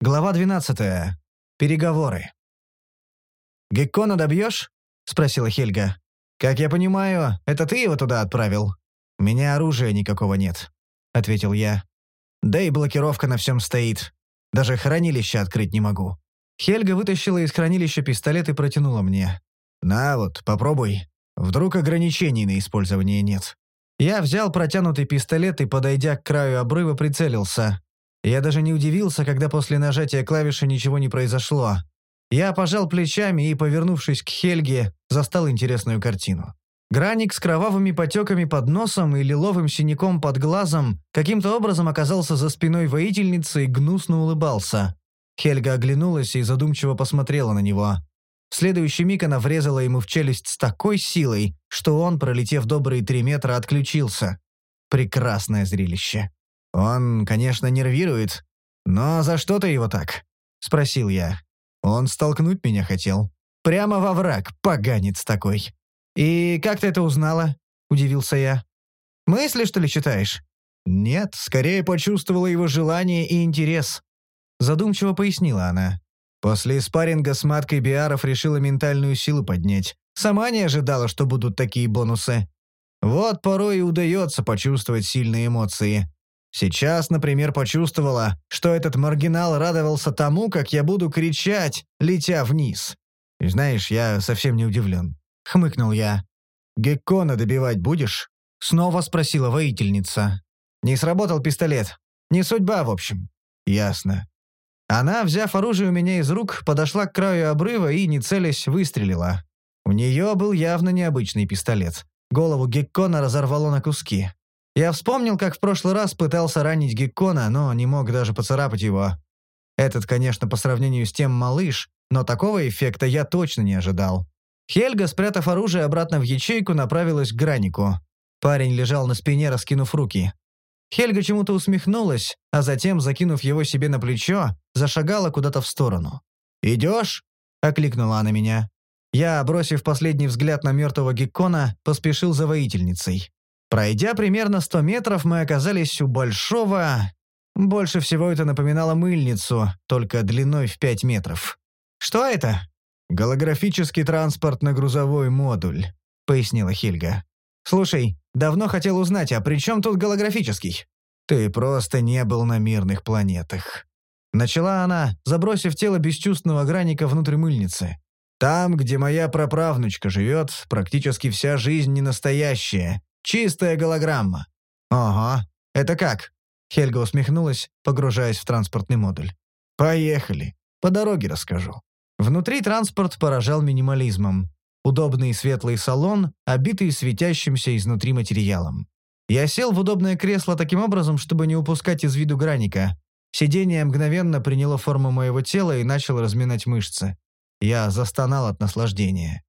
Глава 12. Переговоры. «Геккона добьешь?» — спросила Хельга. «Как я понимаю, это ты его туда отправил?» «У меня оружия никакого нет», — ответил я. «Да и блокировка на всем стоит. Даже хранилище открыть не могу». Хельга вытащила из хранилища пистолет и протянула мне. «На вот, попробуй. Вдруг ограничений на использование нет». Я взял протянутый пистолет и, подойдя к краю обрыва, прицелился. Я даже не удивился, когда после нажатия клавиши ничего не произошло. Я пожал плечами и, повернувшись к Хельге, застал интересную картину. Граник с кровавыми потеками под носом и лиловым синяком под глазом каким-то образом оказался за спиной воительницы и гнусно улыбался. Хельга оглянулась и задумчиво посмотрела на него. В следующий миг она врезала ему в челюсть с такой силой, что он, пролетев добрые три метра, отключился. Прекрасное зрелище. «Он, конечно, нервирует. Но за что ты его так?» — спросил я. «Он столкнуть меня хотел. Прямо во враг, поганец такой». «И как ты это узнала?» — удивился я. «Мысли, что ли, читаешь?» «Нет, скорее почувствовала его желание и интерес», — задумчиво пояснила она. После спарринга с маткой Биаров решила ментальную силу поднять. Сама не ожидала, что будут такие бонусы. Вот порой и удается почувствовать сильные эмоции. Сейчас, например, почувствовала, что этот маргинал радовался тому, как я буду кричать, летя вниз. Знаешь, я совсем не удивлен. Хмыкнул я. «Геккона добивать будешь?» Снова спросила воительница. «Не сработал пистолет. Не судьба, в общем». «Ясно». Она, взяв оружие у меня из рук, подошла к краю обрыва и, не целясь, выстрелила. У нее был явно необычный пистолет. Голову Геккона разорвало на куски. Я вспомнил, как в прошлый раз пытался ранить Геккона, но не мог даже поцарапать его. Этот, конечно, по сравнению с тем малыш, но такого эффекта я точно не ожидал. Хельга, спрятав оружие обратно в ячейку, направилась к Гранику. Парень лежал на спине, раскинув руки. Хельга чему-то усмехнулась, а затем, закинув его себе на плечо, зашагала куда-то в сторону. «Идешь?» — окликнула она меня. Я, бросив последний взгляд на мертвого Геккона, поспешил за воительницей. Пройдя примерно 100 метров, мы оказались у большого... Больше всего это напоминало мыльницу, только длиной в 5 метров. «Что это?» «Голографический транспортно-грузовой модуль», — пояснила Хильга. «Слушай, давно хотел узнать, а при чем тут голографический?» «Ты просто не был на мирных планетах». Начала она, забросив тело бесчувственного граника внутрь мыльницы. «Там, где моя праправнучка живет, практически вся жизнь не настоящая, Чистая голограмма». «Ага. Это как?» Хельга усмехнулась, погружаясь в транспортный модуль. «Поехали. По дороге расскажу». Внутри транспорт поражал минимализмом. Удобный светлый салон, обитый светящимся изнутри материалом. Я сел в удобное кресло таким образом, чтобы не упускать из виду граника. Сидение мгновенно приняло форму моего тела и начало разминать мышцы. Я застонал от наслаждения.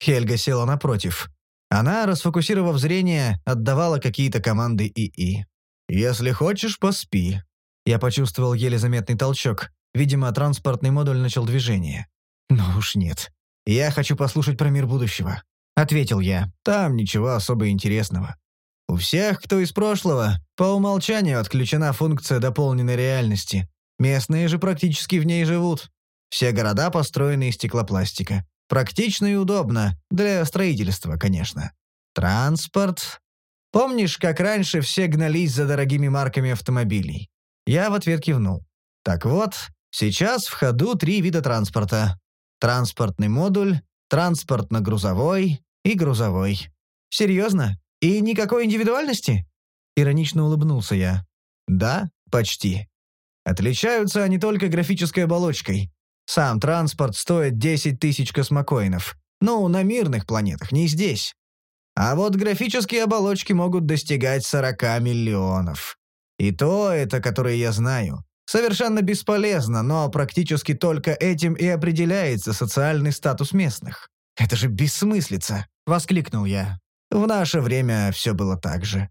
Хельга села напротив. Она, расфокусировав зрение, отдавала какие-то команды ИИ. «Если хочешь, поспи». Я почувствовал еле заметный толчок. Видимо, транспортный модуль начал движение. «Ну уж нет. Я хочу послушать про мир будущего», — ответил я. «Там ничего особо интересного. У всех, кто из прошлого, по умолчанию отключена функция дополненной реальности. Местные же практически в ней живут. Все города построены из стеклопластика. Практично и удобно. Для строительства, конечно. Транспорт. Помнишь, как раньше все гнались за дорогими марками автомобилей? Я в ответ кивнул. Так вот, сейчас в ходу три вида транспорта. Транспортный модуль, транспортно-грузовой и грузовой. Серьезно? И никакой индивидуальности? Иронично улыбнулся я. Да, почти. Отличаются они только графической оболочкой. Сам транспорт стоит 10 тысяч космокоинов. Ну, на мирных планетах, не здесь. А вот графические оболочки могут достигать 40 миллионов. И то это, которое я знаю. Совершенно бесполезно, но практически только этим и определяется социальный статус местных. «Это же бессмыслица!» — воскликнул я. В наше время все было так же.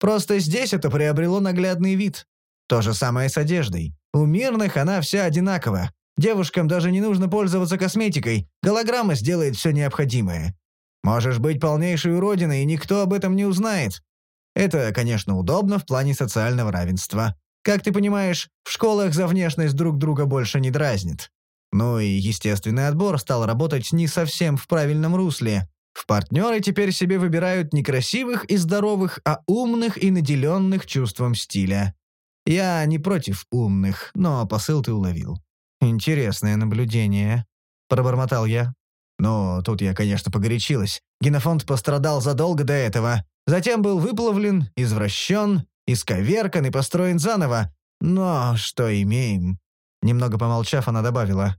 Просто здесь это приобрело наглядный вид. То же самое с одеждой. У мирных она вся одинакова, Девушкам даже не нужно пользоваться косметикой, голограмма сделает все необходимое. Можешь быть полнейшей уродиной, и никто об этом не узнает. Это, конечно, удобно в плане социального равенства. Как ты понимаешь, в школах за внешность друг друга больше не дразнит. Ну и естественный отбор стал работать не совсем в правильном русле. В партнеры теперь себе выбирают не красивых и здоровых, а умных и наделенных чувством стиля. Я не против умных, но посыл ты уловил. Интересное наблюдение, пробормотал я. Но тут я, конечно, погорячилась. Генофонд пострадал задолго до этого. Затем был выплавлен, извращен, исковеркан и построен заново. Но что имеем? Немного помолчав, она добавила.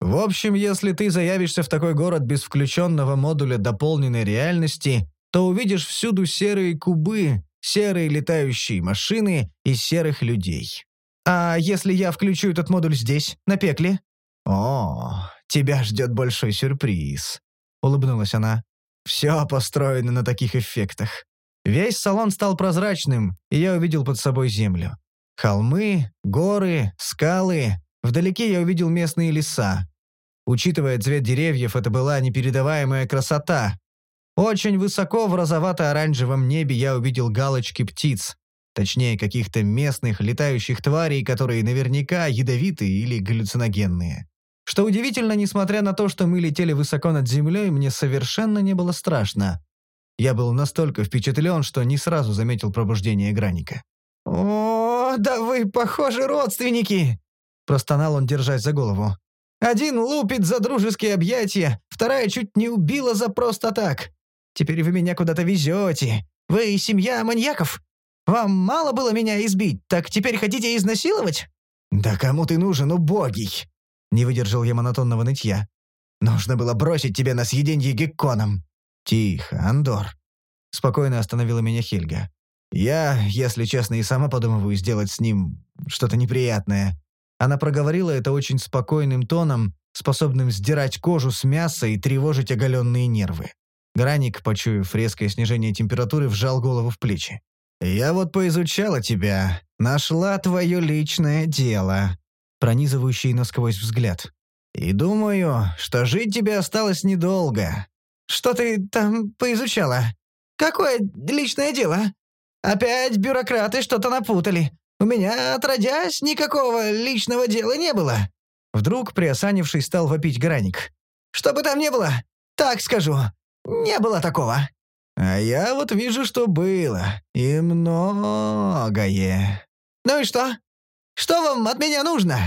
В общем, если ты заявишься в такой город без включенного модуля дополненной реальности, то увидишь всюду серые кубы, серые летающие машины и серых людей. А если я включу этот модуль здесь, на пекле? О, тебя ждет большой сюрприз, улыбнулась она. Все построено на таких эффектах. Весь салон стал прозрачным, и я увидел под собой землю. Холмы, горы, скалы. Вдалеке я увидел местные леса. Учитывая цвет деревьев, это была непередаваемая красота. Очень высоко в розовато-оранжевом небе я увидел галочки птиц. Точнее, каких-то местных летающих тварей, которые наверняка ядовитые или галлюциногенные. Что удивительно, несмотря на то, что мы летели высоко над землей, мне совершенно не было страшно. Я был настолько впечатлен, что не сразу заметил пробуждение Граника. «О, да вы, похожи, родственники!» Простонал он, держась за голову. «Один лупит за дружеские объятия, вторая чуть не убила за просто так. Теперь вы меня куда-то везете. Вы семья маньяков? Вам мало было меня избить, так теперь хотите изнасиловать?» «Да кому ты нужен, убогий?» Не выдержал я монотонного нытья. «Нужно было бросить тебя на съеденье гекконом». «Тихо, Андор», — спокойно остановила меня Хельга. «Я, если честно, и сама подумываю сделать с ним что-то неприятное». Она проговорила это очень спокойным тоном, способным сдирать кожу с мяса и тревожить оголенные нервы. Граник, почуяв резкое снижение температуры, вжал голову в плечи. «Я вот поизучала тебя, нашла твое личное дело», пронизывающий насквозь взгляд. «И думаю, что жить тебе осталось недолго. «Что ты там поизучала? Какое личное дело? Опять бюрократы что-то напутали. У меня, отродясь, никакого личного дела не было». Вдруг, приосанившись, стал вопить Граник. «Что бы там ни было, так скажу, не было такого». «А я вот вижу, что было. И многое». «Ну и что? Что вам от меня нужно?»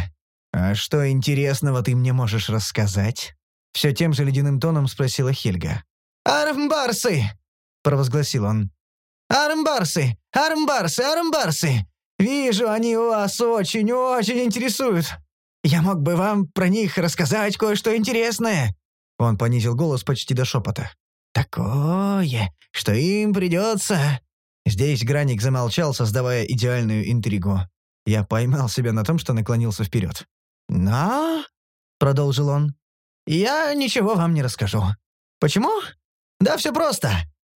«А что интересного ты мне можешь рассказать?» Все тем же ледяным тоном спросила Хельга. «Армбарсы!» — провозгласил он. «Армбарсы! Армбарсы! Армбарсы! Вижу, они вас очень-очень интересуют. Я мог бы вам про них рассказать кое-что интересное». Он понизил голос почти до шепота. «Такое, что им придется...» Здесь Граник замолчал, создавая идеальную интригу. Я поймал себя на том, что наклонился вперед. «Но...» — продолжил он. Я ничего вам не расскажу. Почему? Да все просто.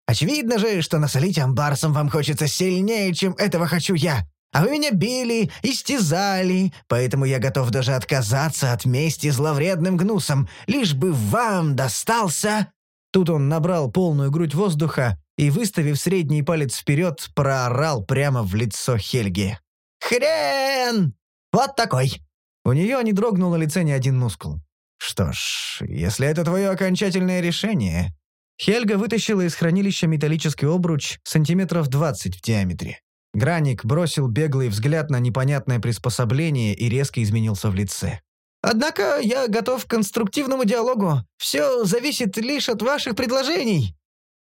Очевидно же, что насолить амбарсом вам хочется сильнее, чем этого хочу я. А вы меня били, истязали, поэтому я готов даже отказаться от мести зловредным гнусом, лишь бы вам достался...» Тут он набрал полную грудь воздуха и, выставив средний палец вперед, проорал прямо в лицо Хельги. «Хрен! Вот такой!» У нее не дрогнул на лице ни один мускул. «Что ж, если это твое окончательное решение...» Хельга вытащила из хранилища металлический обруч сантиметров 20 в диаметре. Граник бросил беглый взгляд на непонятное приспособление и резко изменился в лице. «Однако я готов к конструктивному диалогу. Все зависит лишь от ваших предложений».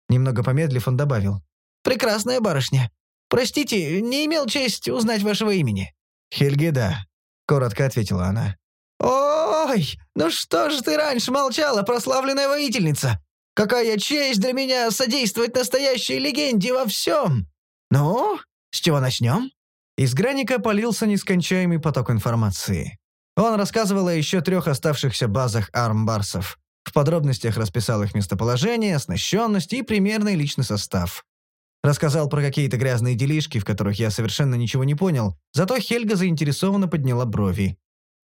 Немного помедлив, он добавил. «Прекрасная барышня. Простите, не имел честь узнать вашего имени». «Хельгеда», — коротко ответила она. «Ой, ну что же ты раньше молчала, прославленная воительница? Какая честь для меня содействовать настоящей легенде во всем! Ну, с чего начнем?» Из Граника полился нескончаемый поток информации. Он рассказывал о еще трех оставшихся базах армбарсов. В подробностях расписал их местоположение, оснащенность и примерный личный состав. Рассказал про какие-то грязные делишки, в которых я совершенно ничего не понял, зато Хельга заинтересованно подняла брови.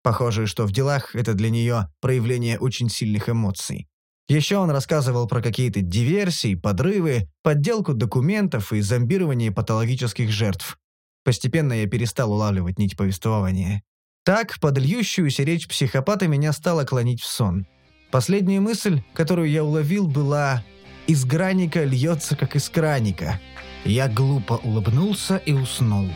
Похоже, что в делах это для нее проявление очень сильных эмоций. Еще он рассказывал про какие-то диверсии, подрывы, подделку документов и зомбирование патологических жертв. Постепенно я перестал улавливать нить повествования. Так, под льющуюся речь психопата меня стало клонить в сон. Последняя мысль, которую я уловил, была «Из граника льется, как из краника». Я глупо улыбнулся и уснул.